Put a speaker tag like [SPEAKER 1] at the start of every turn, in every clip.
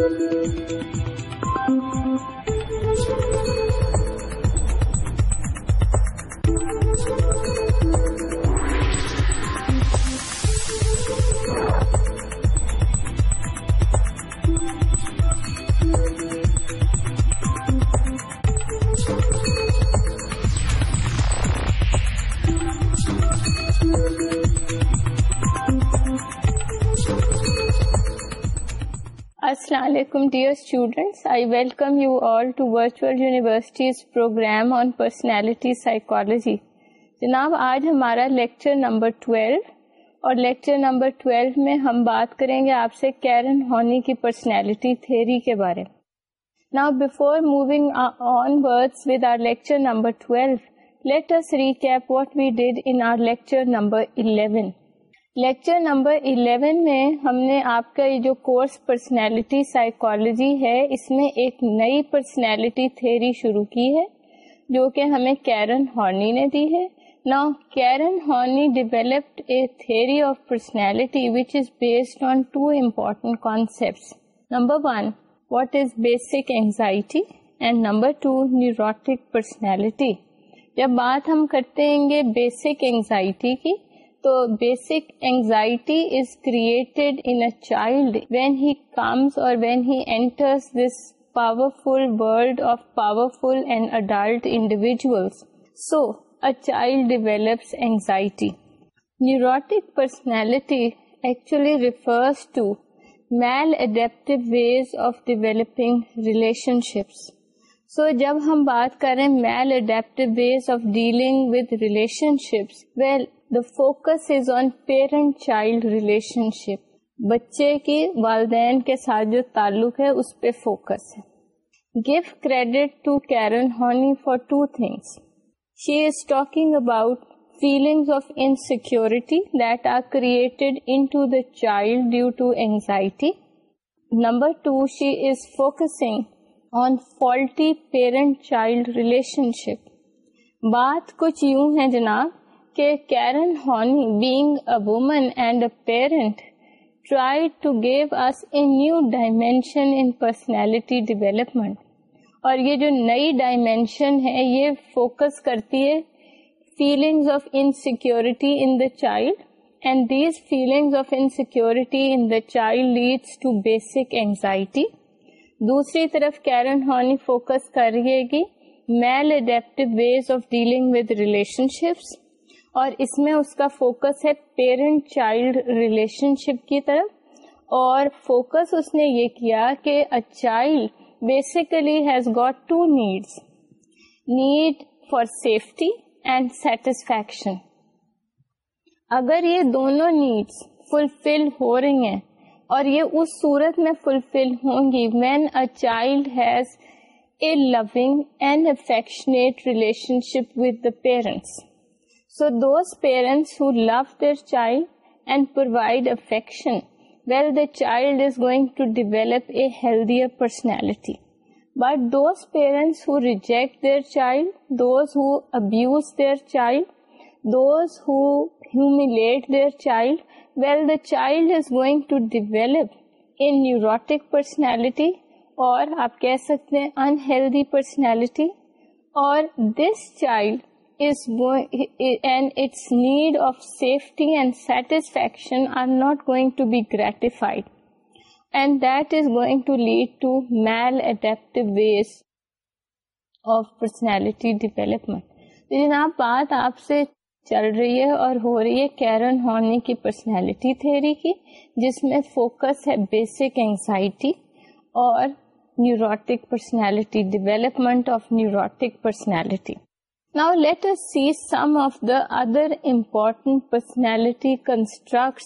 [SPEAKER 1] Thank you. ہم بات کریں گے آپ سے کیرن ہونی کی پرسنالٹی کے بارے میں لیکچر نمبر 11 میں ہم نے آپ کا یہ جو کورس پرسنالٹی سائیکالوجی ہے اس میں ایک نئی پرسنالٹی تھیری شروع کی ہے جو کہ ہمیں کیرن ہارنی نے دی ہے نا Karen Horney developed a theory of personality which is based on two important concepts number one what is basic anxiety and number two neurotic personality جب بات ہم کرتے ہیں گے بیسک اینزائٹی کی تو basic anxiety is created in a child when he comes or when he this powerful world of powerful and adult individual so a child develops anxiety neurotic personality actually refers to maladaptive ways of developing relationships so جب ہم بات کریں maladaptive ways of dealing with relationships well focus is on on child relationship بچے کی والدین کے ساتھ جو تعلق ہے اس پہ فوکس ہے give credit to Karen Horney for two things she is talking about feeling of insecurity that are created into the child due to anxiety number two she is focusing on faulty parent child relationship بات کچھ یوں ہے جناب کہ Karen Horney being a woman and a parent try to give us a new dimension in personality development اور یہ جو نئی ڈائمینشن ہے یہ فوکس کرتی ہے feelings of insecurity in the child and these feelings of insecurity in the child leads to basic anxiety دوسری طرف کیرن ہانی فوکس ہے گی maladaptive ways of dealing with relationships اور اس میں اس کا فوکس ہے پیرنٹ چائلڈ ریلیشن شپ کی طرف اور فوکس اس نے یہ کیا کہ basically has got two needs need for safety and satisfaction اگر یہ دونوں نیڈس فلفل ہو رہی ہیں اور یہ اس صورت میں فلفل ہوں گی when a child has a loving and affectionate relationship with parents so those parents who love their child and provide affection well the child is going to develop a healthy personality but those parents who reject their child those who abuse their child those who humiliate their child well the child is going to develop a neurotic personality اور آپ کہہ سکتے ہیں unhealthy personality اور this child جناب بات آپ سے چل رہی ہے اور ہو رہی ہے کیرن ہارنی کی پرسنالٹی تھیری کی جس میں فوکس ہے بیسک اینگزائٹی اور neurotic personality development of neurotic personality now letter see some of the other important personality construct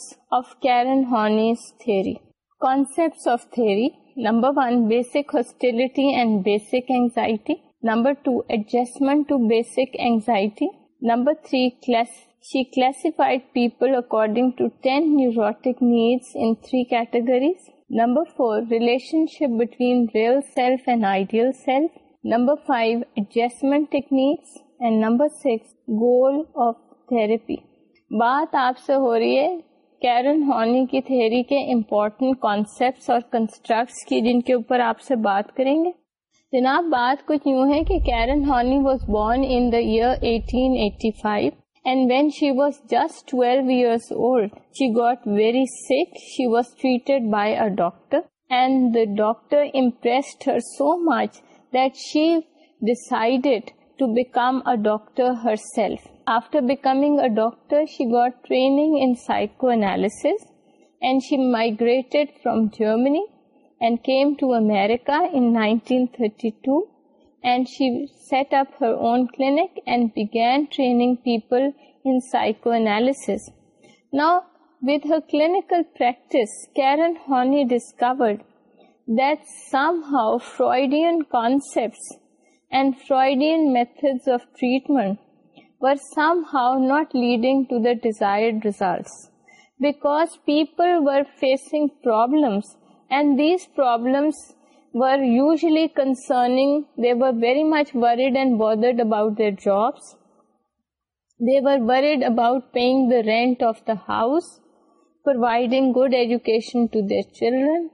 [SPEAKER 1] کیمبر two adjustment anxiety number three she classified people according to ten neurotic needs in three categories number four relationship between real self and ideal self number five adjustments and number six goal of therapy بات آپ سے ہو رہی ہے Karen Horney کی theory کے important concepts اور constructs کی جن کے اوپر آپ سے بات کریں گے جناب بات کچھ یوں ہے کہ Karen Horney was born in eighteen eighty five and when she was just twelve years old she got very sick she was treated by a doctor and the doctor impressed her so much that she decided to become a doctor herself. After becoming a doctor, she got training in psychoanalysis and she migrated from Germany and came to America in 1932, and she set up her own clinic and began training people in psychoanalysis. Now, with her clinical practice, Karen Horney discovered that somehow Freudian concepts and Freudian methods of treatment were somehow not leading to the desired results, because people were facing problems, and these problems were usually concerning, they were very much worried and bothered about their jobs. They were worried about paying the rent of the house, providing good education to their children,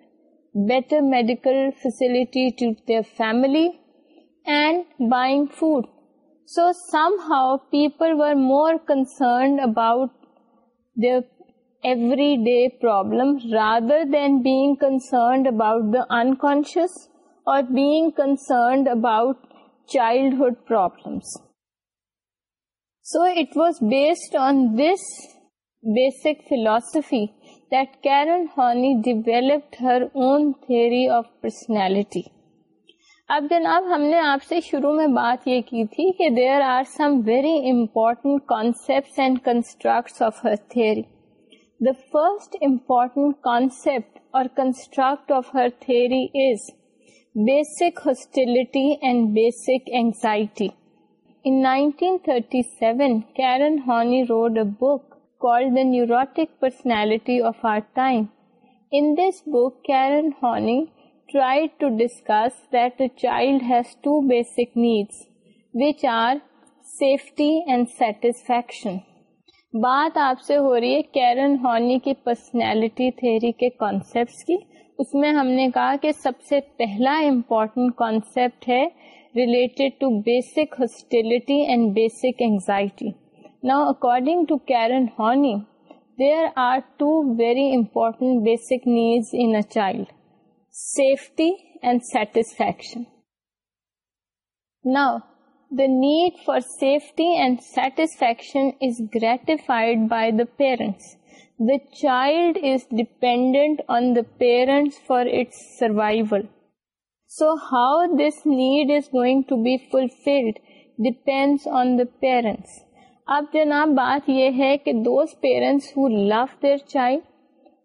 [SPEAKER 1] better medical facility to their family, and buying food. So somehow people were more concerned about their everyday problem rather than being concerned about the unconscious or being concerned about childhood problems. So it was based on this basic philosophy that Karen Horney developed her own theory of personality. اب جناب ہم نے آپ سے شروع میں بات یہ کی تھی کہ there are some very important and of her the first important concept اور construct of her theory is basic hostility and basic anxiety in 1937 Karen Horney wrote a book Neurotic personality of our time in this book Karen Horney try to discuss that a child has two basic needs which are safety and satisfaction بات آپ سے ہو رہی ہے Karen Horney کی personality theory کے concepts کی اس میں ہم نے کہا کہ سب سے پہلا امپورٹنٹ کانسیپٹ ہے related to basic hostility and basic anxiety نا according to Karen Horney there are two very important basic needs in a child safety and satisfaction now the need for safety and satisfaction is gratified by the parents the child is dependent on the parents for its survival so how this need is going to be fulfilled depends on the parents اب جناب بات یہ ہے کہ those parents who love their child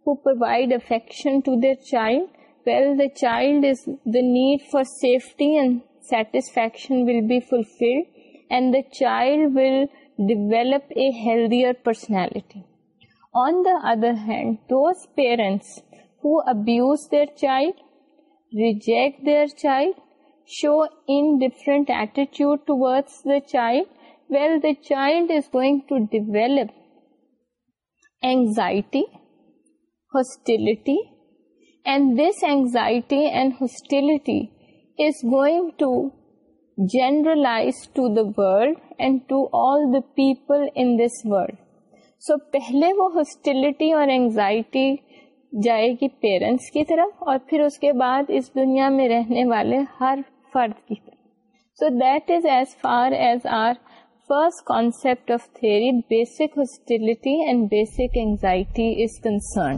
[SPEAKER 1] who provide affection to their child well, the child is, the need for safety and satisfaction will be fulfilled, and the child will develop a healthier personality. On the other hand, those parents who abuse their child, reject their child, show indifferent attitude towards the child, well, the child is going to develop anxiety, hostility, and this anxiety and hostility is going to generalise to the world and to all the people in this world so پہلے وہ hostility اور anxiety جائے گی parents کی طرف اور پھر اس کے بعد اس دنیا میں رہنے والے ہر فرد کی طرف so that is as far as our first concept of theory basic hostility and basic anxiety is concern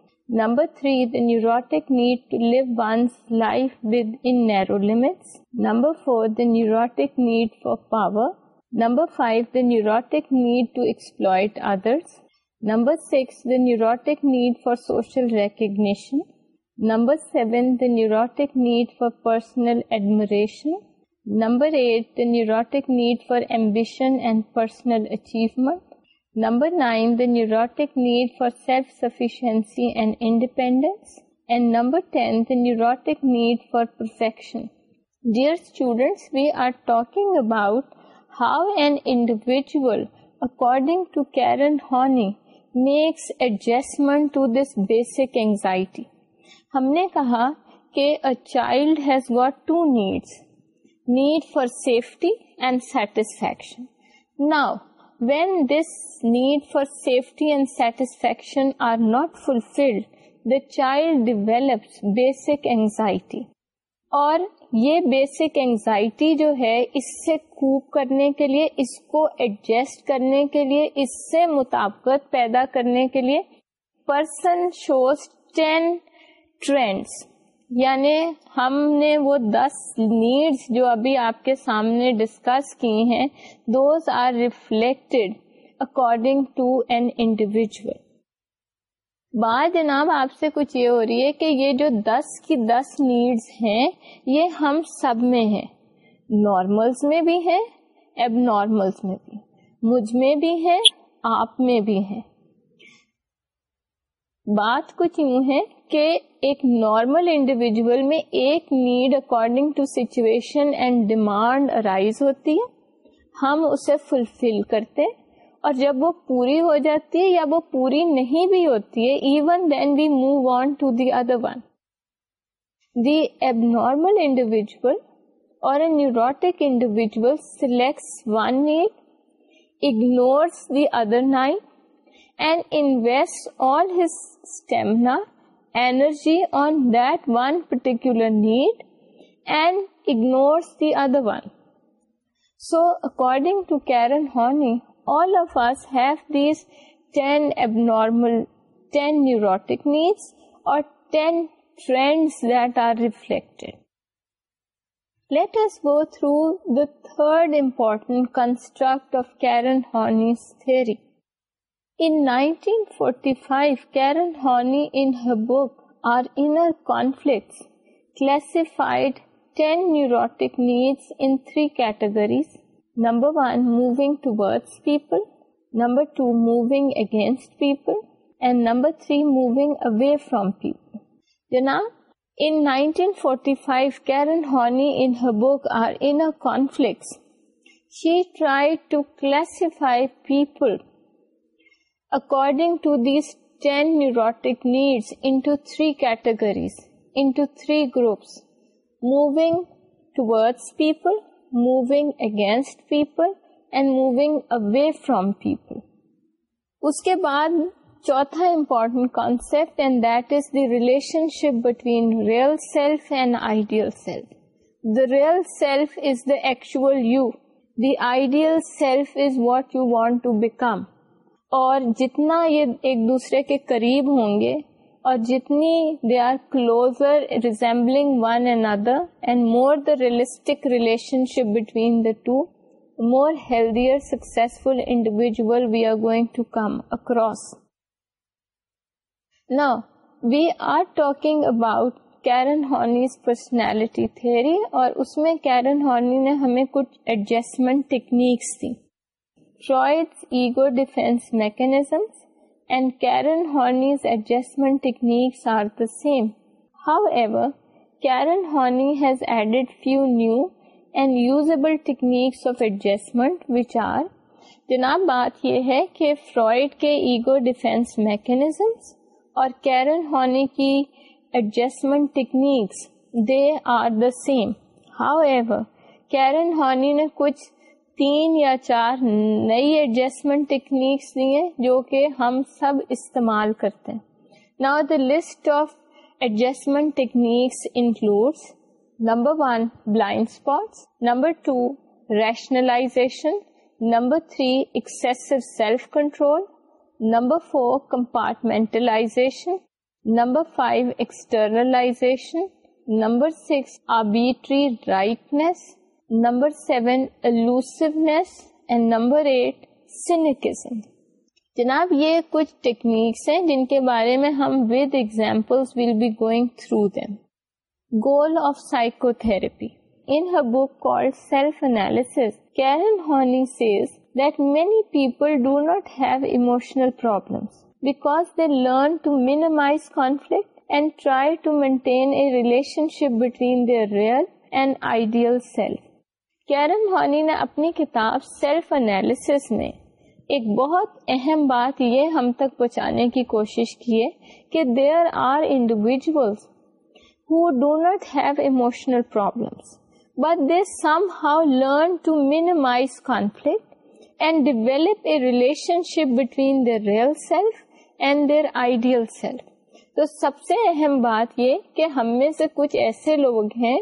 [SPEAKER 1] number three the neurotic need to live life four the neurotic need for power number five the neurotic neurotic need for social recognition number seven the neurotic need for personal neurotic need for ambitional number نائنٹک need for self sufficiency and independence number dear we are talking about how and individual according to Karen Horney makes adjustment to this basic anxiety ہم نے کہا کہ a child's got two needs need for safety and satisfaction now when this need for safety and satisfaction are not fulfilled the child develops basic anxiety. اور یہ basic anxiety جو ہے اس سے cope کرنے کے لیے اس کو ایڈجسٹ کرنے کے لیے اس سے مطابقت پیدا کرنے کے لیے پرسن شوز ٹین ٹرینڈس یعنی ہم نے وہ دس نیڈس جو ابھی آپ کے سامنے ڈسکس کی ہیں those are reflected according to an individual بات جناب آپ سے کچھ یہ ہو رہی ہے کہ یہ جو دس کی دس نیڈس ہیں یہ ہم سب میں ہیں نارملس میں بھی ہیں اب نارملس میں بھی مجھ میں بھی ہے آپ میں بھی ہے بات کچھ یوں ہے کہ ایک نارمل انڈیویجل میں ایک need according to situation and demand arise ہوتی ہے ہم اسے فلفل کرتے اور جب وہ پوری ہو جاتی ہے یا وہ پوری نہیں بھی ہوتی ہے even then we move on to the other one the abnormal individual اور a neurotic individual selects one need ignores the other nine and invest all his stamina energy on that one particular need and ignores the other one. So according to Karen Horney, all of us have these 10 abnormal, 10 neurotic needs or 10 trends that are reflected. Let us go through the third important construct of Karen Horney's theory. ری moving against people three moving away from پیپلٹی forty five Karen Horney conflicts she try to classify people according to these ten neurotic needs into three categories انوپس moving towards people moving against people and moving away from people اس کے بعد چوتھا important concept and that is the relationship between real self and ideal self the real self is the actual you the ideal self is what you want to become اور جتنا یہ ایک دوسرے کے قریب ہوں گے اور جتنی they are closer resembling one and other and more the realistic relationship between the two more healthier successful individual we are going to come across نا we are talking about Karen Horney's personality theory اور اس میں کیرن ہارنی نے ہمیں کچھ adjustment techniques دی جناب بات یہ ہے کہ فرائڈ کے ایگو ڈیفینس میکنیزمس اور کیرن ہارنی کی adjustment techniques they are the same however Karen ہارنی نے کچھ تین یا چار نئی ایڈجسٹمنٹ ٹیکنیکس دی ہیں جو کہ ہم سب استعمال کرتے ہیں نا the list of adjustment techniques includes number one blind spots number two rationalisation number three excessive self control number four compartmentalisation number five externalisation number six arbitrary rightness number seven elusiveness and number eight cynicism جناب یہ کچھ techniques ہیں جن کے بارے میں ہم with example will be going through them goal of psychotherapy in book call self Karen Horney says that many people do not have emotional problem because they learn to minimize conflict and try to maintain a relationship between their real and ideal self Karen Horney نے اپنی کتاب self analysis میں ایک بہت اہم بات یہ ہم تک پہنچانے کی کوشش کی ہے کہ there are individuals who do not have emotional problems but they somehow learn to minimize conflict and develop a relationship between their real self and their ideal self تو سب سے اہم بات یہ کہ ہم میں سے کچھ ایسے لوگ ہیں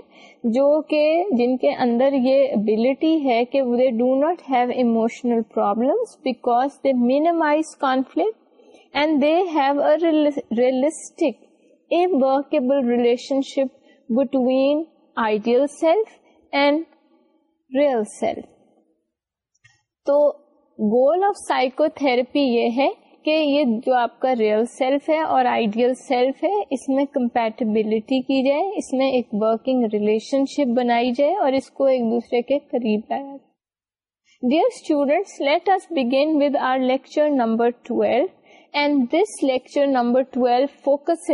[SPEAKER 1] جو کہ جن کے اندر یہ ابلٹی ہے کہ they do not have emotional problem and they have a realistic a workable relationship between ideal self and real self تو گول آف سائیکو تھراپی یہ ہے کہ یہ جو آپ کا ریئل سیلف ہے اور آئیڈیل سیلف ہے اس میں کمپیٹیبلٹی کی جائے اس میں ایک ورکنگ ریلیشن شپ بنائی جائے اور اس کو ایک دوسرے کے قریب لایا جائے dear students let begin with our lecture number twelve and this lecture number twelve focus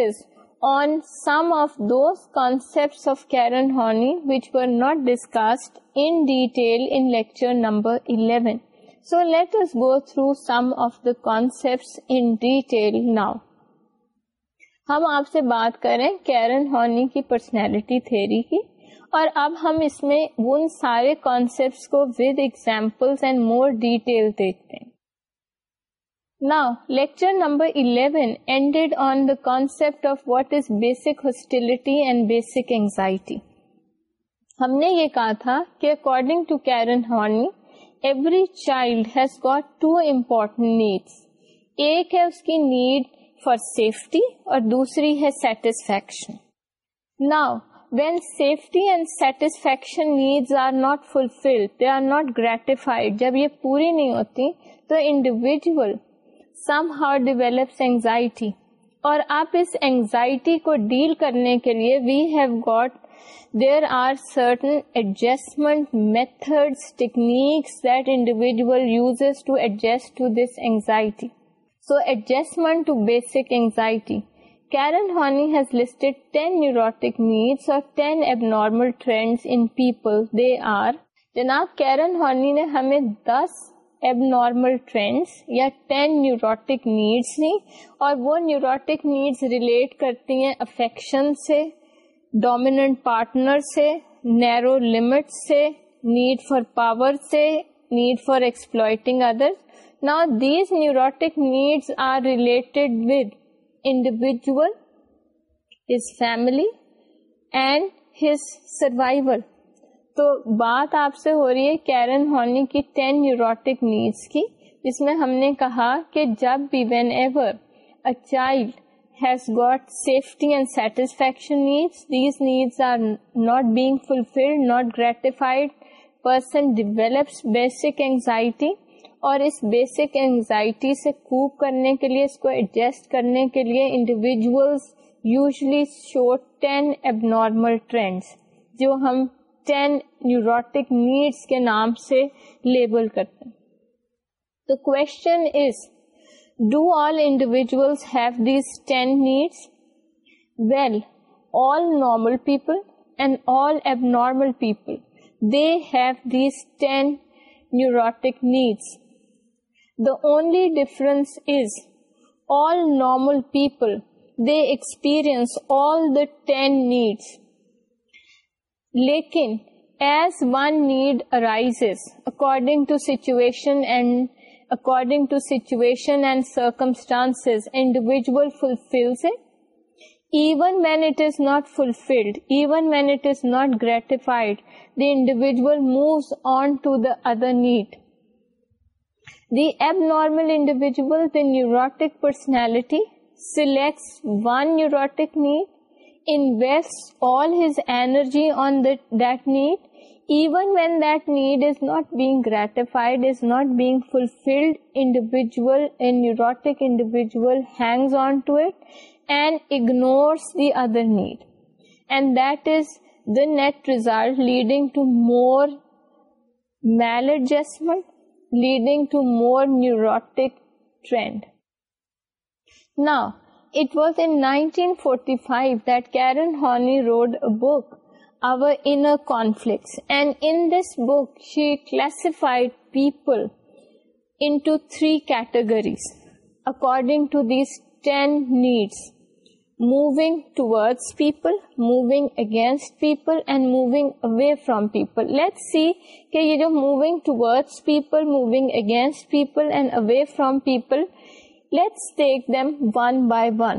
[SPEAKER 1] on some of those of Karen Horney which were not discussed in detail number eleven So let us go through some of the concepts in detail now. ہم آپ سے بات کریں Karen Horney کی personality theory کی اور اب ہم اس میں ان سارے کانسیپٹس کو with example and more detail دیکھتے ہیں نا lecture number 11 ended on the concept of what is basic hostility and basic anxiety ہم نے یہ کہا تھا کہ according to Karen Horney every child has got two important needs ایک ہے اس کی نیڈ فار سیفٹی اور دوسری ہے satisfaction now when safety and satisfaction need are not fulfil they are not gratified جب یہ پوری نہیں ہوتی تو individual somehow develops anxiety اور آپ اس اینگزائٹی کو ڈیل کرنے کے لیے وی ہیو گوٹ نیڈس اور ten abnormal trend in people they are جناب کیرن ہانی نے ہمیں دس ایب نارمل ٹرینڈس یا ٹین نیورٹک نیڈس لی اور وہ نیورٹک نیڈس ریلیٹ کرتی ہیں افیکشن سے ڈومیننٹ پارٹنر سے نیرو لمٹ سے نیڈ فار پاور سے نیڈ فار ایکسپلوئٹنگ نا these neurotic needs are related with individual his family and his survival تو بات آپ سے ہو رہی ہے کیرن ہونی کی ٹین نیورٹک نیڈس کی جس میں ہم نے کہا کہ جب بھی whenever child has got safety and satisfaction needs. These needs are not being fulfilled, not gratified. Person develops basic anxiety. اور اس بیسک اینزائٹی سے کوپ کرنے کے لیے اس کو ایڈجسٹ کرنے کے لیے individual usually show ten abnormal trends جو ہم ٹین نیوروٹک نیڈس کے نام سے لیبل کرتے ہیں تو question is Do all individuals have these 10 needs? Well, all normal people and all abnormal people, they have these 10 neurotic needs. The only difference is all normal people, they experience all the 10 needs. Lekin, as one need arises according to situation and according to situation and circumstances, individual fulfills it, even when it is not fulfilled, even when it is not gratified, the individual moves on to the other need. The abnormal individual, the neurotic personality, selects one neurotic need, invests all his energy on that need, neurotic hangs on to it and ignore other need and that is the net result leading to more میل leading to more neurotic trend ناز انٹ Karen ہار road بک people three categories according to these ten needs موونگس people moving against people and moving away from people see کہ you جو moving toward people moving against people and away from people take them one by one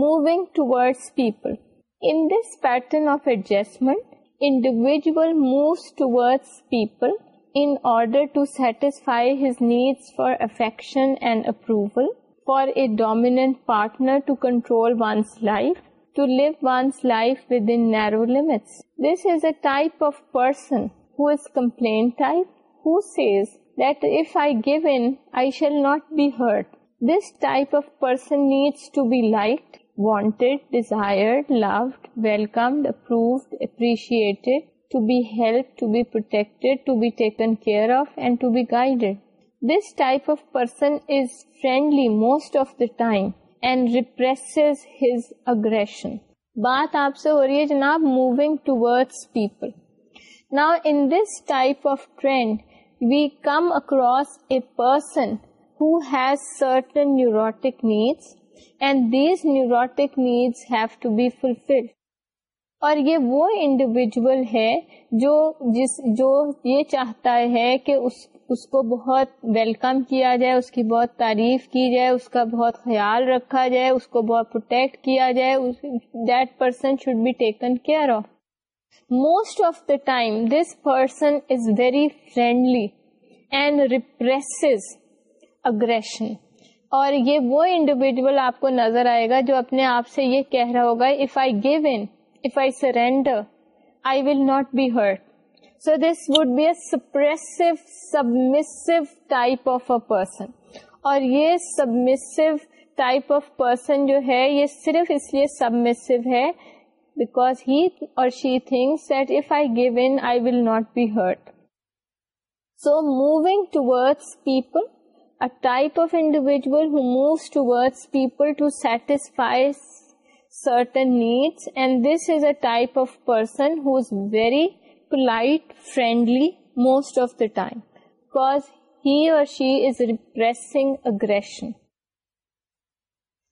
[SPEAKER 1] moving toward people In this pattern of adjustment, individual moves towards people in order to satisfy his needs for affection and approval, for a dominant partner to control one's life, to live one's life within narrow limits. This is a type of person who is complaint type, who says that if I give in, I shall not be hurt. This type of person needs to be liked wanted desired loved welcome approved appreciated help to be پروٹیکٹرڈلی most of the time and repress his aggression بات آپ سے ہو رہی ہے جناب moving toward people now in this type of trend we come across a person who has certain neurotic needs and these neurotic needs have to be fulfilled. اور یہ وہ انڈیویجول ہے جو جس جو یہ چاہتا ہے کہ اس, اس کو بہت ویلکم کیا جائے اس کی بہت تعریف کی جائے اس کا بہت خیال رکھا جائے اس کو بہت پروٹیکٹ کیا جائے that person should be taken care of most of the time this person is very friendly and repress aggression اور یہ وہ انڈیویجل آپ کو نظر آئے گا جو اپنے آپ سے یہ کہہ رہا ہوگا if if I I I give in surrender will not be be hurt so this would a submissive type of a person اور یہ سبمسو ٹائپ آف پرسن جو ہے یہ صرف اس لیے سبمسو ہے بیکاز ہی اور she if I give in I will not be hurt so moving towards people a type of individual who moves towards people to satisfy certain needs, and this is a type of person who is very polite, friendly most of the time, because he or she is repressing aggression.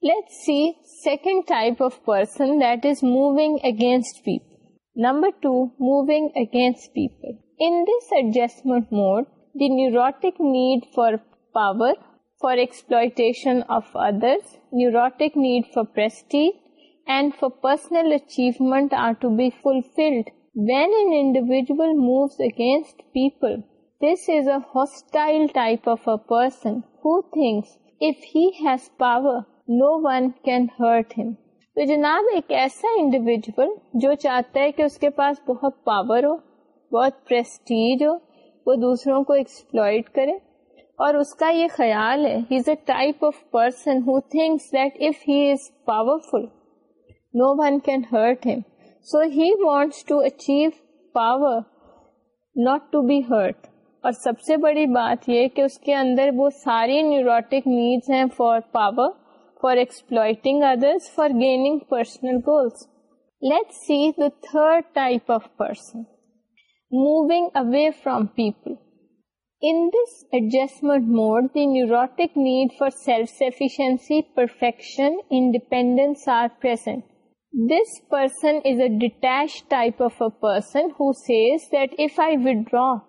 [SPEAKER 1] Let's see second type of person, that is moving against people. Number 2, moving against people. In this adjustment mode, the neurotic need for power for exploit of others neurotic need for personal moves against people this is a hostile type of a person who thinks if has power no one can hurt تو جناب ایک ایسا individual جو چاہتا ہے کہ اس کے پاس بہت پاور ہو بہت پرسٹیج ہو وہ دوسروں کو ایکسپلوئٹ کرے اور اس کا یہ خیال ہے he is a type of person who thinks that if he is powerful no one can hurt him so he wants to achieve power not to be hurt اور سب سے بڑی بات یہ کہ اس کے اندر وہ ساری نیورٹک نیڈس ہیں for power for exploiting others for gaining personal goals let see the third type of person moving away from people In this adjustment mode, the neurotic need for self-sufficiency, perfection, independence are present. This person is a detached type of a person who says that if I withdraw,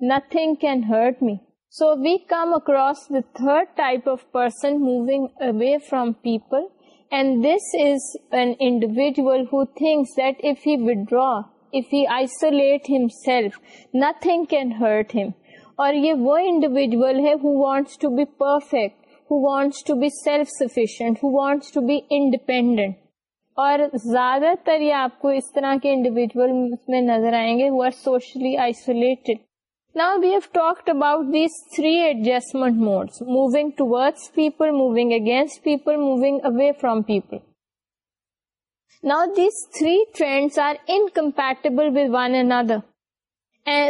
[SPEAKER 1] nothing can hurt me. So we come across the third type of person moving away from people, and this is an individual who thinks that if he withdraw, if he isolate himself, nothing can hurt him. اور یہ وہ individual ہے who who who wants wants wants to to to be be be perfect self independent اور زیادہ تر یہ آپ کو اس طرح کے انڈیویجل میں نظر آئیں گے who are socially isolated moving against people moving away people. People now three three trends are incompatible one another.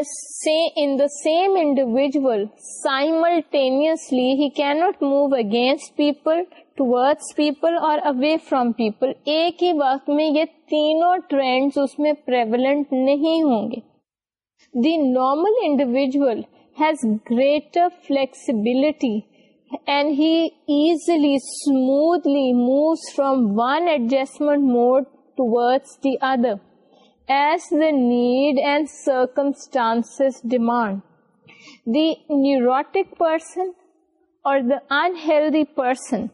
[SPEAKER 1] Same individual simultaneously he can not move against people to people اور away from people ایک ہی بات میں یہ تینوں trend اس میں پرولیٹ نہیں ہوں گے the normal individual has greater flexibility and he easily smoothly move from one adjustment mode to the other need and circumstances demand the neurotic person or unhealthy person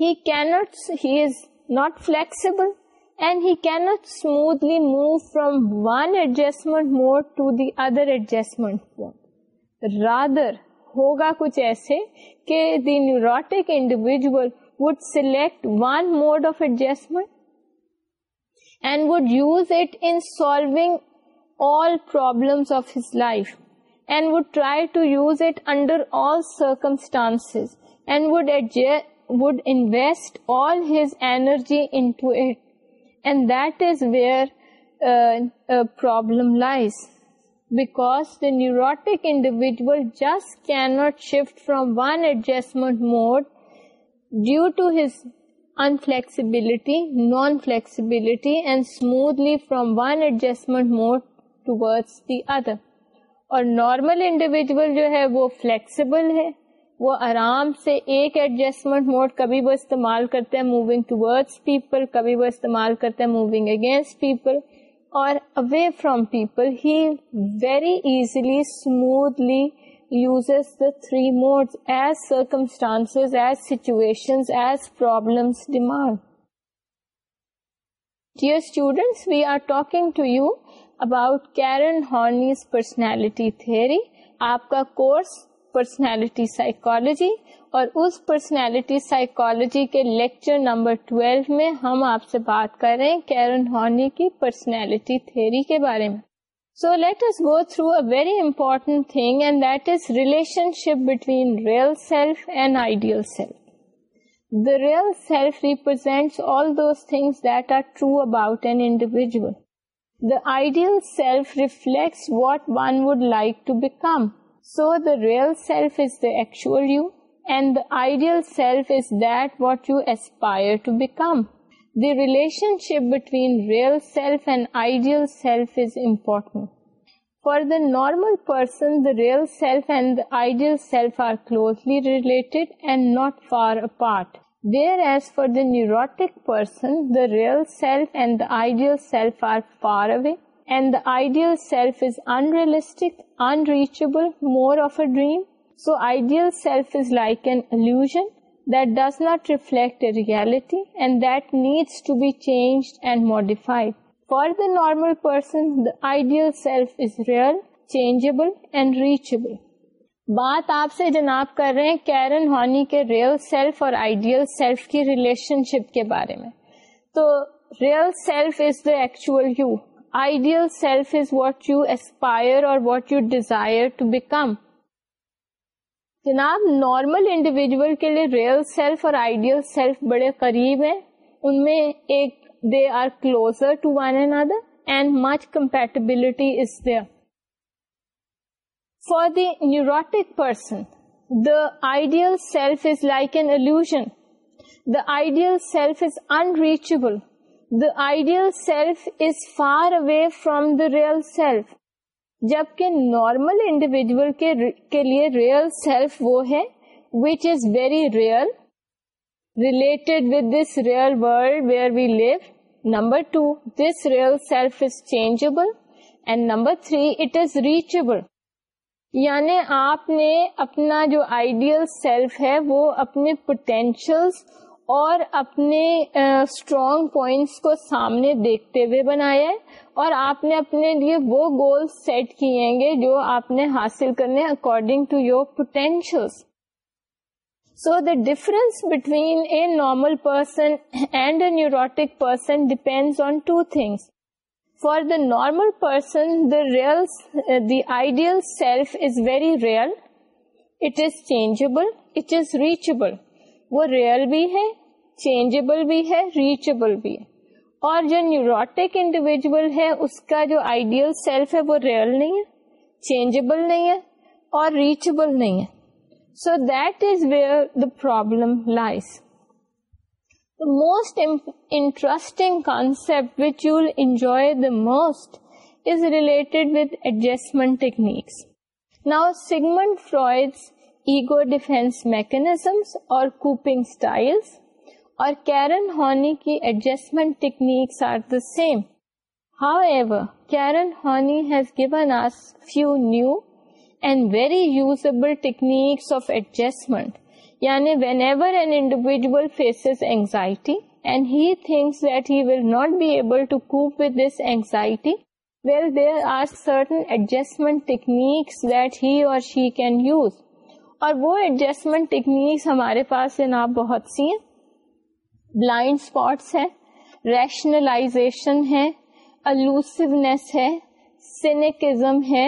[SPEAKER 1] he cannot he is not flexible and he cannot smoothly move from one adjustment mode to the other adjustment rather ہوگا کچھ ایسے کہ the neurotic individual will select one mode of adjustment would invest all his energy and that is where problem neurotic individual just can not shift from one adjustment mode due to his unflexibility, non non flexibility and smoothly from one adjustment mode the the other اور normal individual جو ہے وہ flexible ہے وہ آرام سے ایک adjustment mode کبھی وہ استعمال کرتے ہیں موونگ towards پیپل کبھی وہ استعمال کرتے موونگ اگینسٹ پیپل اور away from people he very easily smoothly use the three more circumstances as situation dear students we are talking to you about Karen Horney's personality three آپ کا course personality psychology اور اس personality psychology کے lecture number twelve میں ہم آپ سے بات کر رہے ہیں کیرن ہارنی کی پرسنالٹی تھری کے بارے میں So let us go through a very important thing, and that is relationship between real self and ideal self. The real self represents all those things that are true about an individual. The ideal self reflects what one would like to become. So the real self is the actual you, and the ideal self is that what you aspire to become. The relationship between real self and ideal self is important. For the normal person, the real self and the ideal self are closely related and not far apart. Whereas for the neurotic person, the real self and the ideal self are far away, and the ideal self is unrealistic, unreachable, more of a dream. So ideal self is like an illusion that does not reflect a reality and that needs to be changed and modified. For the normal person, the ideal self is real, changeable and reachable. بات آپ سے جناب کر رہے ہیں Karen Horney کے real self اور ideal self کی ریلیشن شپ کے بارے میں تو real self is the actual you ideal self is what you aspire اور what you desire to become جناب نارمل انڈیویجل کے لیے ریئل سیلف اور آئیڈیل سیلف بڑے قریب ہیں ان میں ایک they are closer to one and other and much compatibility is for the neurotic person the ideal self is like an illusion the ideal self is unreachable the ideal self is far away from the real self جبکہ normal individual کے لیے real self وہ ہے which is very real related with this real world where we live number two this real self is changeable and number three it is reachable یعنی آپ نے اپنا جو آئیڈیل سیلف ہے وہ اپنے پوٹینشلس اور اپنے اسٹرانگ uh, پوائنٹس کو سامنے دیکھتے ہوئے بنایا ہے اور آپ نے اپنے لیے وہ گولس سیٹ کیے گے جو آپ نے حاصل کرنے according to your potential so the difference between a normal person and a neurotic person depend on two things for the normal person the real the ideal self is very real it is changeable it is reachable وہ real بھی ہے changeable بھی ہے reachable بھی ہے اور جو neurotic individual ہے اس کا جو آئیڈیل سیلف ہے وہ ریئل نہیں ہے چینجبل نہیں ہے اور ریچبل نہیں ہے so that is where the problem lies the most interesting concept which you will enjoy the most is related with adjustment techniques now segment Freud ego defence mechanisms اور coping styles اور Karen Horney کی adjustment techniques are the same however Karen Horney has given us few new and very usable techniques of adjustment یعنی whenever an individual faces anxiety and he thinks that he will not be able to کونگز well there are certain adjustment techniques that he اور وہ adjustment techniques ہمارے پاس بہت سی blind spots ہے ہے الوسونیس ہے سینکزم ہے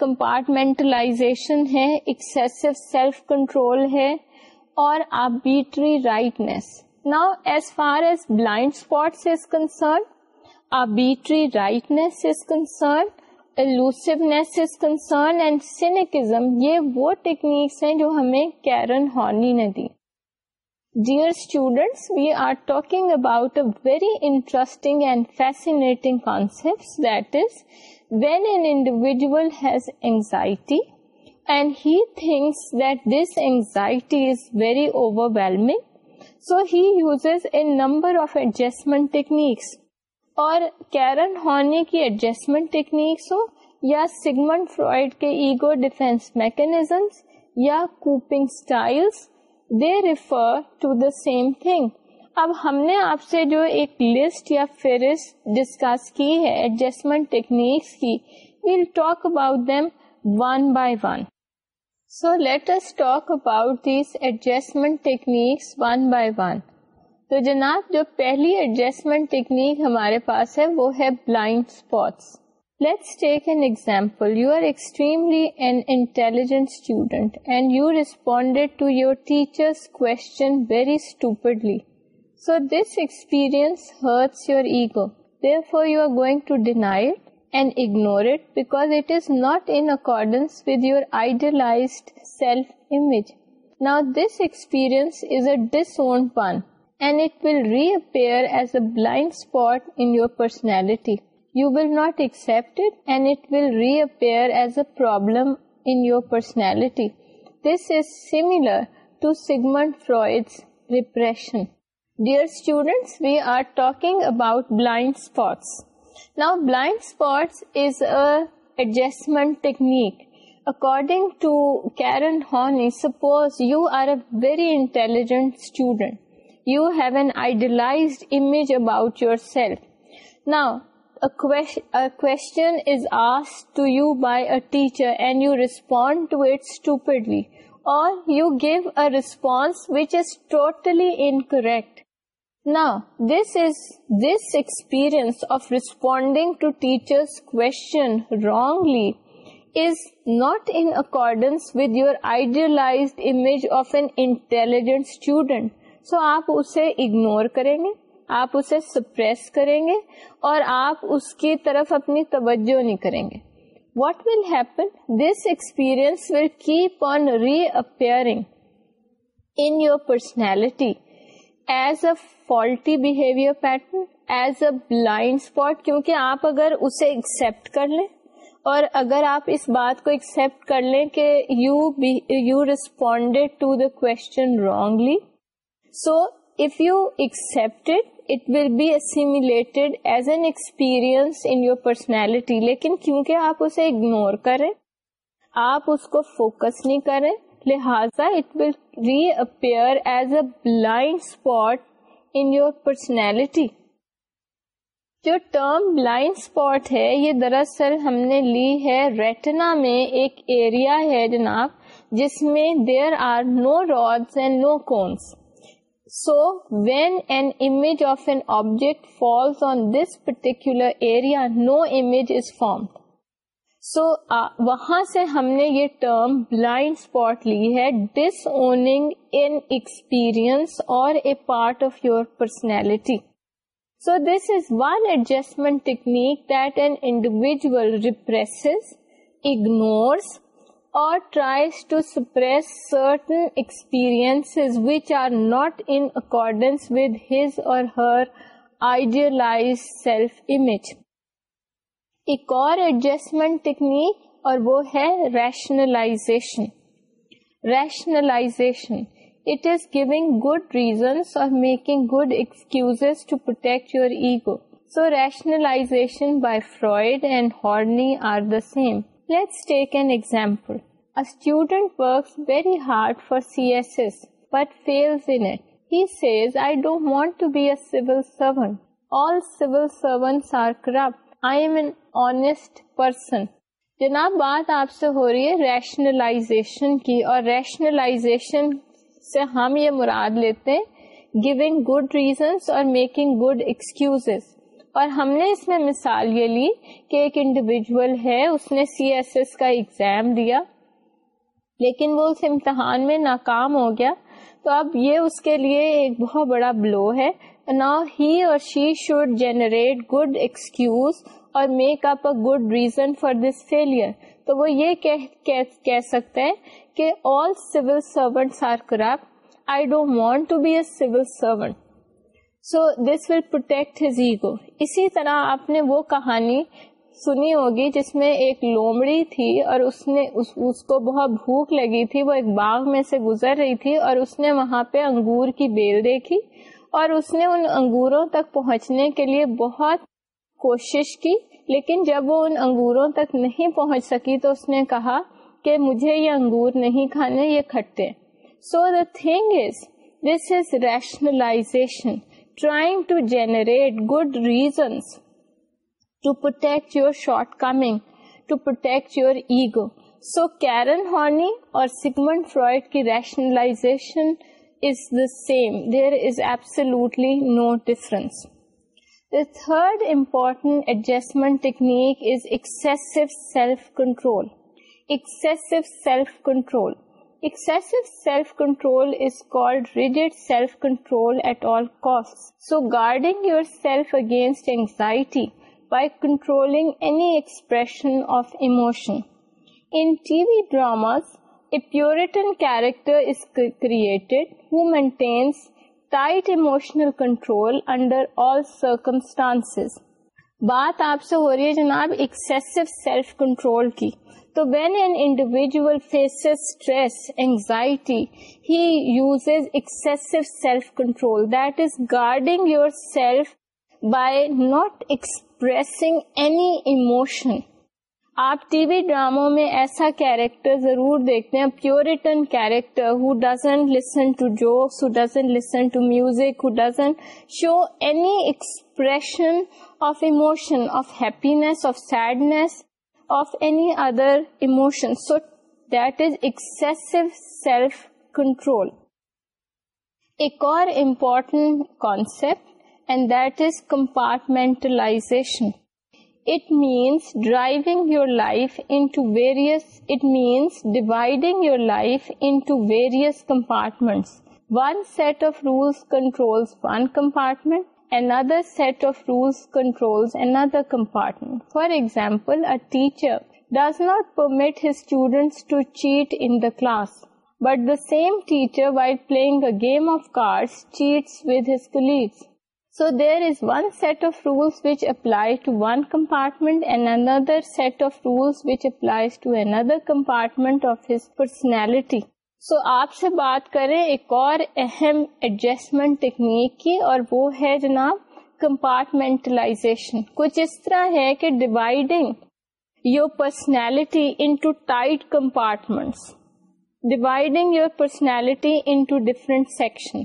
[SPEAKER 1] کمپارٹمنٹلائزیشن ہے ایکسیسو سیلف کنٹرول ہے اور آبیٹری رائٹنیس نا as far as blind spots is concern arbitrary rightness is concern elusiveness is concern and cynicism یہ وہ ٹیکنیکس ہیں جو ہمیں کیرن ہارنی نے دی dear students we are talking اباؤٹرسٹنگ and face concept when an individual anxiety and he thinks anxiety is very overwhelming so he uses a number of adjustment techniques اور Karen Horney کی adjustment techniques یا Sigmund Freud کے ego defence mechanisms یا coping styles they refer to the same thing اب ہم نے آپ سے جو ایک لسٹ یا فہرست ڈسکس کی ہے ایڈجسٹمنٹ ٹیکنیکس کی we'll talk about them one by one so let's talk about these adjustment techniques one by one تو جناب جو پہلی ایڈجسٹمنٹ ٹیکنیک ہمارے پاس ہے وہ ہے بلائنڈ اسپاٹس ائز نا دس ایکسپیرینس اے سو پنڈ it will reappear as a blind spot in your personality you will not accept it and it will reappear as a problem in your personality. This is similar to Sigmund Freud's repression. Dear students, we are talking about blind spots. Now, blind spots is an adjustment technique. According to Karen Horney, suppose you are a very intelligent student. You have an idealized image about yourself. Now, questions to you by a teacher and you respond to اٹوپ we or you give a response which is totally incorrect نہ this is this experience of responding to teacher wrongly is not in accordance with your idealised image of an intelligent student so آپ اسے ignore کریں گے آپ اسے suppress کریں گے اور آپ اس کی طرف اپنی توجہ نہیں کریں گے what will happen this experience will keep on reappearing in your personality as a faulty behaviour pattern as a blind spot کیونکہ آپ اگر اسے ایکسپٹ کر لیں اور اگر آپ اس بات کو ایکسپٹ کر لیں کہ you you responded to the question wrongly so if you accept it, it will be assimilated as an experience in your personality. لیکن کیونکہ آپ اسے ignore کریں آپ اس کو focus نہیں کریں لہذا it will reappear as a blind spot in your personality. جو ٹرم بلائنڈ اسپاٹ ہے یہ دراصل ہم نے لی ہے ریٹنا میں ایک ایریا ہے جناب جس میں there are no rods and no cones so we an image of an object falls on this particular area no image form so وہاں سے ہم نے یہ ٹرم بلائنڈ اسپٹ لی ہے disowning an experience or part of your personality so this is one adjustment technique then individual represses ignore tries to suppress certain experience which are not in accordance with his or her آئیڈیالف ایک اور adjustment technique اور وہ ہے rationalisation rationalisation it is giving good reasons اور making good excuse to protect your ego so rationalisation by Freud and Horney are the same let's take an example I don't very hard for C S S but fails I don't corrupt. I all civil honest person. جناب بات آپ سے ہو رہی ہے rationalisation کی اور rationalisation سے ہم یہ مراد لیتے ہیں گیونگ گڈ ریزنس اور میکنگ گڈ ایکسکیوز اور ہم نے اس میں مثال یہ لی کہ ایک انڈیویجول ہے اس نے سی ایس ایس کا ایگزام دیا لیکن وہ اس امتحان میں ناکام ہو گیا تو اب یہ اس کے لیے ایک بہت بڑا بلو ہے نا ہی اور she should generate good excuse or make up a good reason for this failure تو وہ یہ کہہ سکتا ہے کہ all civil servant are crop I don't want to be a civil servant so this will protect his ego اسی طرح آپ نے وہ کہانی سنی ہوگی جس میں ایک لومڑی تھی اور اس اس, اس نے کو بہت بھوک لگی تھی وہ ایک باغ میں سے گزر رہی تھی اور اس اس نے نے وہاں پہ انگور کی بیل دیکھی اور ان انگوروں تک پہنچنے کے لیے بہت کوشش کی لیکن جب وہ ان انگوروں تک نہیں پہنچ سکی تو اس نے کہا کہ مجھے یہ انگور نہیں کھانے یہ کھٹے so the thing is this is rationalisation trying to generate good reasons to protect your shortcoming to protect your ego so Karen Horney or by controlling any expression of emotion in TV dramas characters who maintains tight emotional control under all circumstances بات آپ سے ہو رہی ہے جناب ایکسسو self control کی تو when an individual faces stress anxiety he uses excessive self control that is guarding yourself by not expressing any emotion. آپ ٹی وی ڈراموں میں ایسا کیریکٹر ضرور دیکھتے ہیں puritan character who doesn't listen to jokes who listen to music who doesn't show any expression of emotion of happiness of sadness of any other emotion so that is excessive self control ایک اور important concept and that is compartmentalization. It means driving your life into various, it means dividing your life into various compartments. One set of rules controls one compartment, another set of rules controls another compartment. For example, a teacher does not permit his students to cheat in the class, but the same teacher, while playing a game of cards, cheats with his colleagues. So there is one set of rules which apply to one compartment and another set of rules which applies to another compartment of his personality so آپ سے بات کریں ایک اور اہم adjustment technique کی اور وہ ہے جناب کمپارٹمنٹلائزیشن کچھ اس طرح ہے کہ dividing your personality into tight compartments dividing your personality into two different section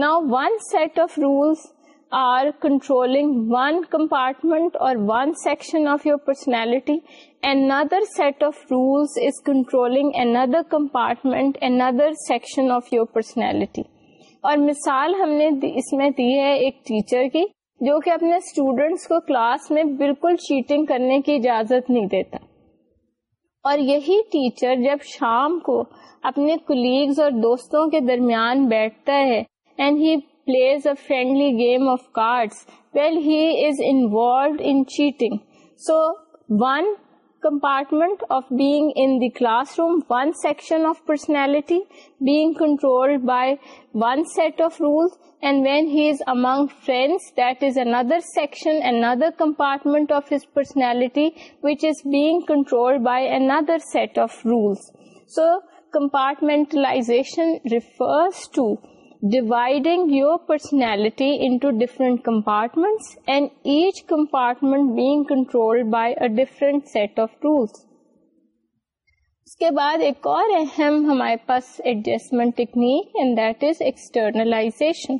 [SPEAKER 1] نا one set of rules are controlling one compartment or one section of your personality. Another set of rules is controlling another compartment, another section of your personality. اور مثال ہم نے اس میں دی ہے ایک teacher کی جو کہ اپنے اسٹوڈینٹس کو کلاس میں بالکل چیٹنگ کرنے کی اجازت نہیں دیتا اور یہی ٹیچر جب شام کو اپنے کولیگز اور دوستوں کے درمیان بیٹھتا ہے and he plays a friendly game of cards, well, he is involved in cheating. So, one compartment of being in the classroom, one section of personality, being controlled by one set of rules, and when he is among friends, that is another section, another compartment of his personality, which is being controlled by another set of rules. So, compartmentalization refers to dividing your personality انفرنٹ compartment each compartment control set of rule اس کے بعد ایک اور اہم ہمارے پاس adjustment that is externalization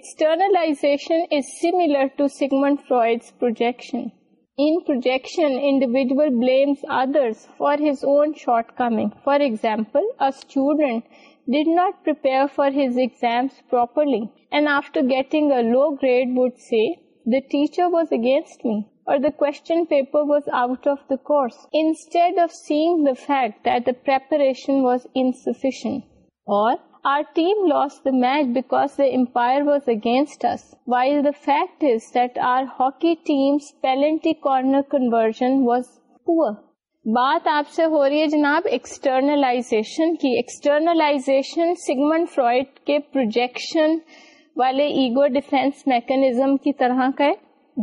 [SPEAKER 1] externalization is similar to segment Freud's projection in projection individual blames others for his own shortcoming for example student did not per for his ایگزاملی and after getting against me or against us while our hockey teams penalty corner conversion was poor بات آپ سے ہو رہی ہے جناب externalization externalization کی Freud کے projection والے ایگو ڈیفینس میکنیزم کی طرح کا ہے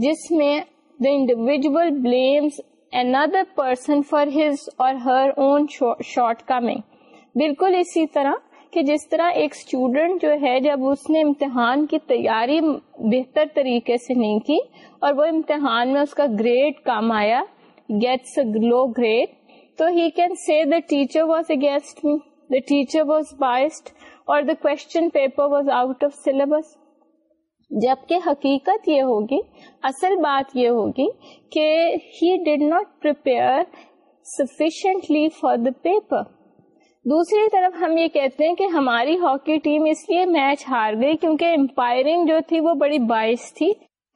[SPEAKER 1] جس میں the another person for his or her own shortcoming بالکل اسی طرح کہ جس طرح ایک اسٹوڈنٹ جو ہے جب اس نے امتحان کی تیاری بہتر طریقے سے نہیں کی اور وہ امتحان میں اس کا گریڈ کم آیا گیٹسریٹ تون سی the teacher was a گیسٹر was biased or the question paper was out of syllabus جبکہ حقیقت یہ ہوگی اصل بات یہ ہوگی کہ he did not per for the paper دوسری طرف ہم یہ کہتے ہیں کہ ہماری ہاکی ٹیم اس لیے میچ ہار گئی کیونکہ امپائرنگ جو تھی وہ بڑی باعث تھی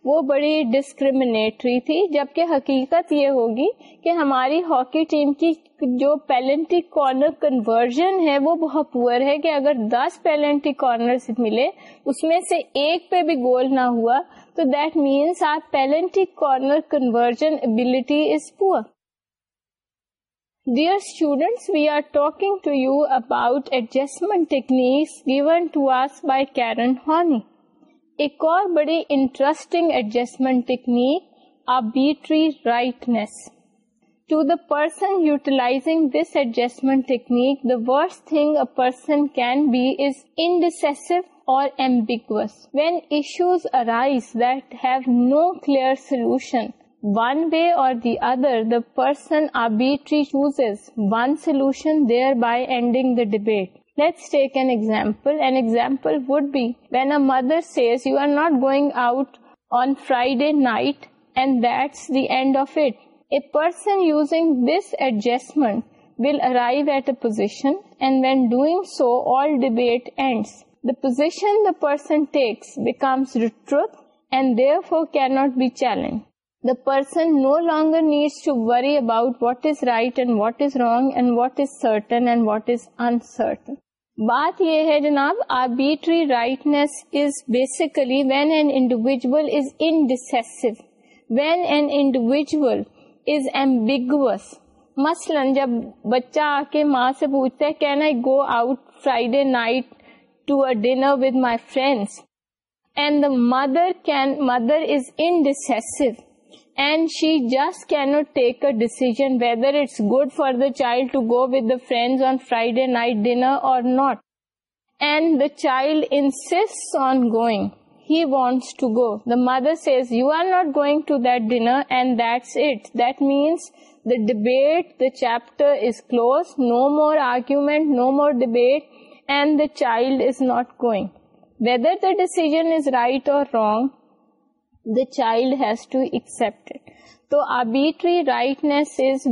[SPEAKER 1] وہ بڑی ڈسکریمنیٹری تھی جبکہ حقیقت یہ ہوگی کہ ہماری ہاکی ٹیم کی جو پیلنٹی کارنر کنورژن ہے وہ بہت پور ہے کہ اگر دس پیلنٹی کارنر ملے اس میں سے ایک پہ بھی گول نہ ہوا تو دیٹ مینس آپ penalty corner conversion ability is poor Dear students, we are talking to you about adjustment techniques given to us by Karen Horney. ایک اور بڑی interesting adjustment technique arbitrary rightness to the person utilising this adjustment technique the worst thing a person can be is indecisive or ambiguous when issues arise that have no clear solution one way or the other the person arbitrary chooses one solution thereby ending the debate Let's take an example. An example would be when a mother says you are not going out on Friday night and that's the end of it. A person using this adjustment will arrive at a position, and when doing so, all debate ends. The position the person takes becomes the truth and therefore cannot be challenged. The person no longer needs to worry about what is right and what is wrong and what is certain and what is uncertain. بات یہ ہے جناب arbitrary rightness is basically when an individual is when an is ambiguous مثلاً جب بچہ آ کے ماں سے پوچھتا ہے can I go out Friday night to dinner with my friends and the mother can mother is انسو and she just cannot take a decision whether it's good for the child to go with the friends on Friday night dinner or not. And the child insists on going. He wants to go. The mother says, you are not going to that dinner, and that's it. That means the debate, the chapter is closed. No more argument, no more debate, and the child is not going. Whether the decision is right or wrong, child has to accept to disease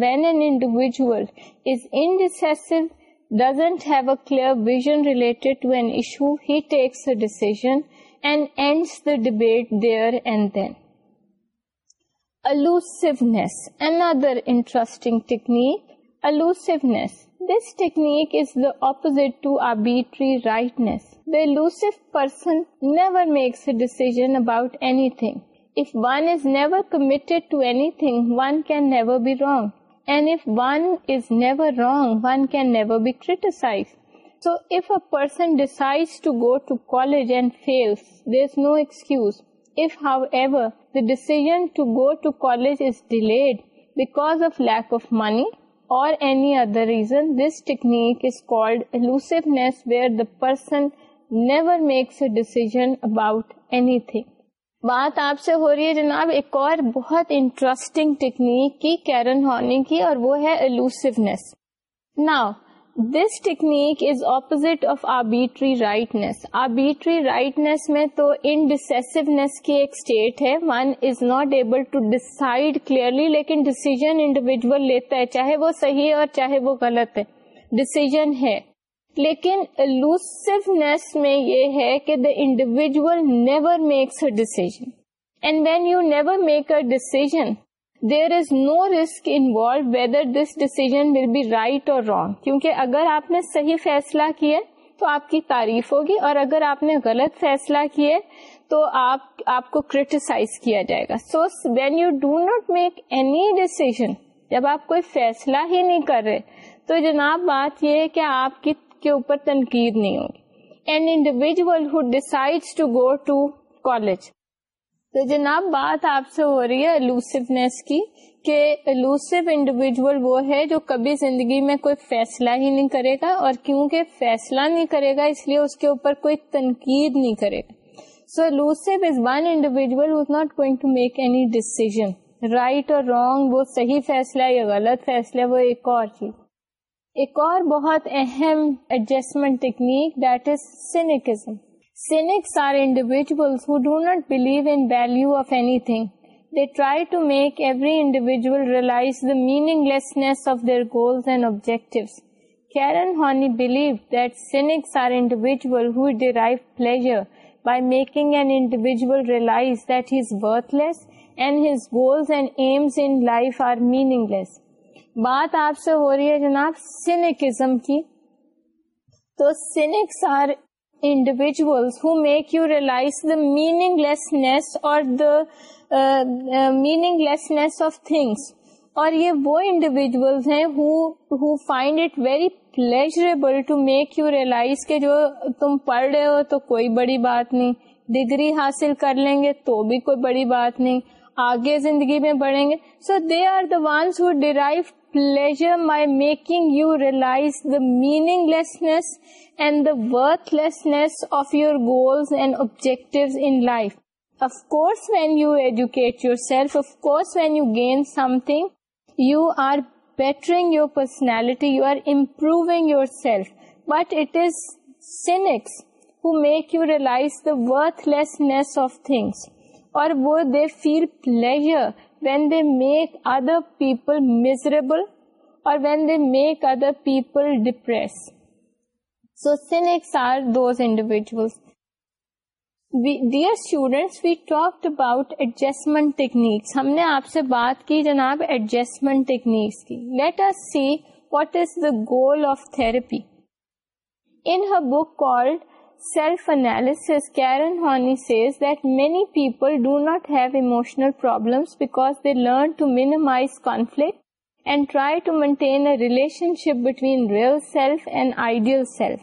[SPEAKER 1] and the debate there and دینوسرسنگ technique also this technique ٹوٹریس price so if a person decide to go to college and fail this no excuse of however decision to go to college is delayed back of lack of money or any other reason, this technique is called elusiveness where the person never makes a decision about anything. بات آپ سے ہو رہی ہے جناب ایک اور بہت انٹرسٹنگ ٹیکنیک کی کیرن ہونی کی اور وہ ہے elusiveness now this technique is opposite of arbitrary rightness arbitrary rightness میں تو انڈیسیونیس کی ایک اسٹیٹ ہے one is not able to decide clearly لیکن ڈیسیزن انڈیویجل لیتا ہے چاہے وہ صحیح ہے اور چاہے وہ غلط ہے ڈیسیجن ہے لیکن لوسیونیس میں یہ ہے کہ the individual never makes a decision and when you never make a decision there is no risk انوال whether this decision we right اور رانگ کیونکہ اگر آپ نے صحیح فیصلہ کیا تو آپ کی تعریف ہوگی اور اگر آپ نے غلط فیصلہ کیے تو آپ آپ کو کریٹیسائز کیا جائے گا so when you do not make any decision جب آپ کوئی فیصلہ ہی نہیں کر رہے تو جناب بات یہ ہے کہ آپ کی کے اوپر تنقید نہیں ہوگی an individual who decide to go to college تو جناب بات آپ سے ہو رہی ہے الوسونیس کی کہ الوسو انڈیویجول وہ ہے جو کبھی زندگی میں کوئی فیصلہ ہی نہیں کرے گا اور کیونکہ فیصلہ نہیں کرے گا اس لیے اس کے اوپر کوئی تنقید نہیں کرے گا so الوسو is one individual was not going to make any decision right اور رانگ وہ صحیح فیصلہ یا غلط فیصلہ وہ ایک اور چیز ایک اور بہت اہم adjustment technique that is cynicism بات آپ سے ہو رہی ہے جناب سینکم کی تو cynics are individuals who make you realize the meaninglessness or the uh, uh, meaninglessness of things اور یہ وہ انڈیویژلس ہیں find it very pleasurable to make you realise کہ جو تم پڑھ رہے ہو تو کوئی بڑی بات نہیں ڈگری حاصل کر لیں گے تو بھی کوئی بڑی بات نہیں آگے زندگی میں بڑھیں گے so they are the ones who derive pleasure by making you realise the meaninglessness and the worthlessness of your goals and objective in life of course when you educate yourself of course when you gain something you are bettering your personality you are improving yourself but it is cynics who make you realize the worth of of things اور وہ they feel pleasure when they make other people miserable اور when they make other people depress so cynics are those individual dear students we talk about adjustment techniques ہم نے آپ سے بات کی جناب ایڈجسٹمنٹ ٹیکنیکس کی let us see what is the goal of therapy in book called self analysis Karen Horney says that many people do not have emotional problems conflict and try to maintain relationship between real self and ideal self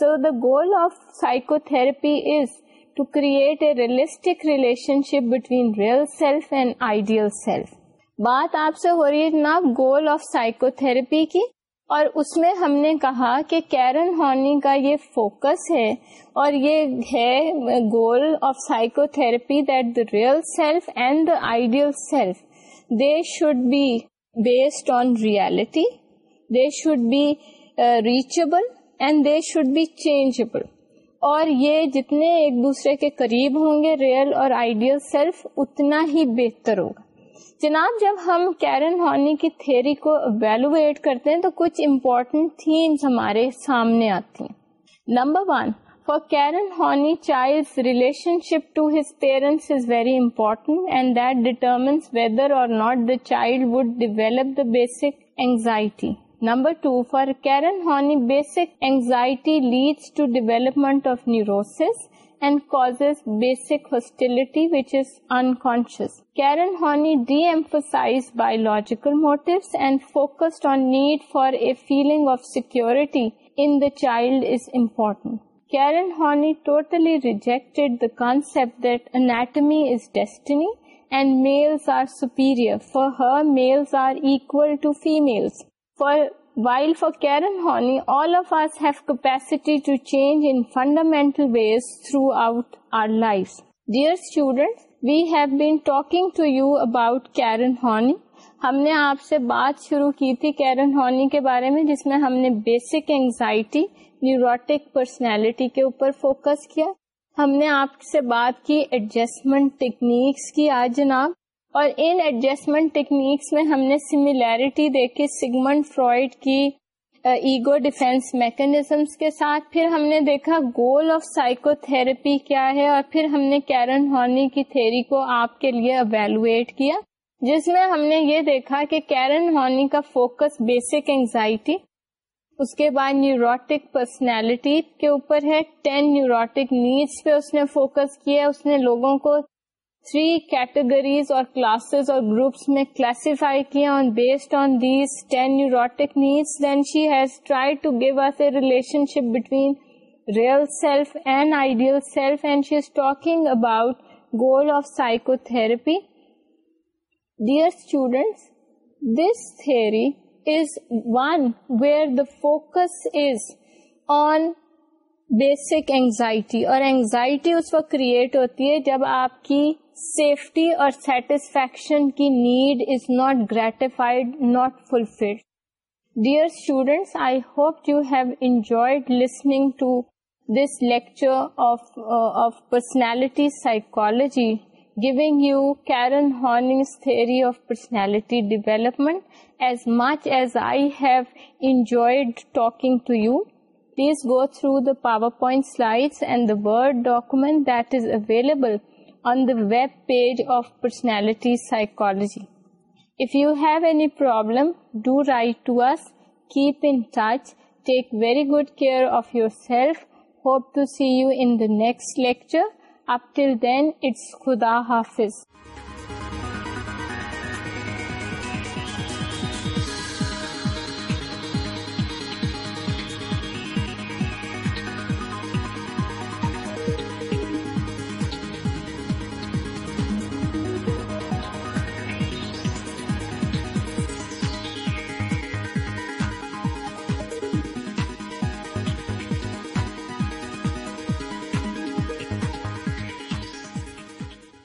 [SPEAKER 1] so the goal of psychotherapy is to create a realistic relationship between real self and ideal self بات آپ سے ہو رہی ہے جناب گول of psycho therapy کی اور اس میں ہم نے کہا کہ کیرن ہارنی کا یہ فوکس ہے اور یہ ہے goal of psychotherapy that the real self and the ideal self they should be based on reality they should be reachable and they should be changeable اور یہ جتنے ایک دوسرے کے قریب ہوں گے ریئل اور آئیڈیل سیلف اتنا ہی بہتر ہوگا جناب جب ہم کیرن ہارنی کی کو ویلویٹ کرتے ہیں تو کچھ امپورٹنٹ تھیمس ہمارے سامنے آتی ہیں number one for Karen Horney child relationship to his parents is very important and that determines whether اور not the child would develop the basic anxiety number two for Karen Horney basic anxiety leads to development of neuroses and causes basic hostility which is unconscious. Karen Horney de-emphasized biological motives and focused on need for a feeling of security in the child is important. Karen Horney totally rejected the concept that anatomy is destiny and males are superior. For her, males are equal to females. For while for Karen Horney, all of us have capacity to change in fundamental ways throughout our lives. Dear students, we have been talking to you about Karen Horney. ہم نے آپ سے بات شروع کی تھی Keran Horney کے بارے میں جس میں ہم نے بیسک اینگزائٹی نیوروٹک پرسنالٹی کے اوپر فوکس کیا ہم نے آپ سے بات کی ایڈجسٹمنٹ ٹیکنیکس کی آج جناب اور ان ایڈجسٹمنٹ ٹیکنیکس میں ہم نے سملیرٹی دیکھی سیگمنٹ فرائڈ کی ایگو ڈیفینس میکنیزمس کے ساتھ پھر ہم نے دیکھا گول آف سائیکو تھراپی کیا ہے اور پھر ہم نے کیرن ہارنی کی تھیری کو آپ کے لیے اویلویٹ کیا جس میں ہم نے یہ دیکھا کہ کیرن ہارنی کا فوکس بیسک اینگزائٹی اس کے بعد نیوروٹک پرسنالٹی کے اوپر ہے ٹین نیورٹک نیڈس پہ اس نے فوکس کیا اس نے لوگوں کو تھری کیٹیگریز اور کلاسز اور گروپس میں کلاسیفائی کیا based on these ten needs then she has try to give a relationship between real self and ideal self and she is talking about goal of psychotherapy dear students this three is one where the focus is on basic anxiety اور anxiety اس وقت create ہوتی ہے جب آپ کی safety or satisfaction ki need is not gratified, not fulfilled. Dear students, I hope you have enjoyed listening to this lecture uh, of personality psychology, giving you Karen Horning's theory of personality development. As much as I have enjoyed talking to you, please go through the PowerPoint slides and the Word document that is available on the web page of Personality Psychology. If you have any problem, do write to us. Keep in touch. Take very good care of yourself. Hope to see you in the next lecture. Up till then, it's Khuda Hafiz.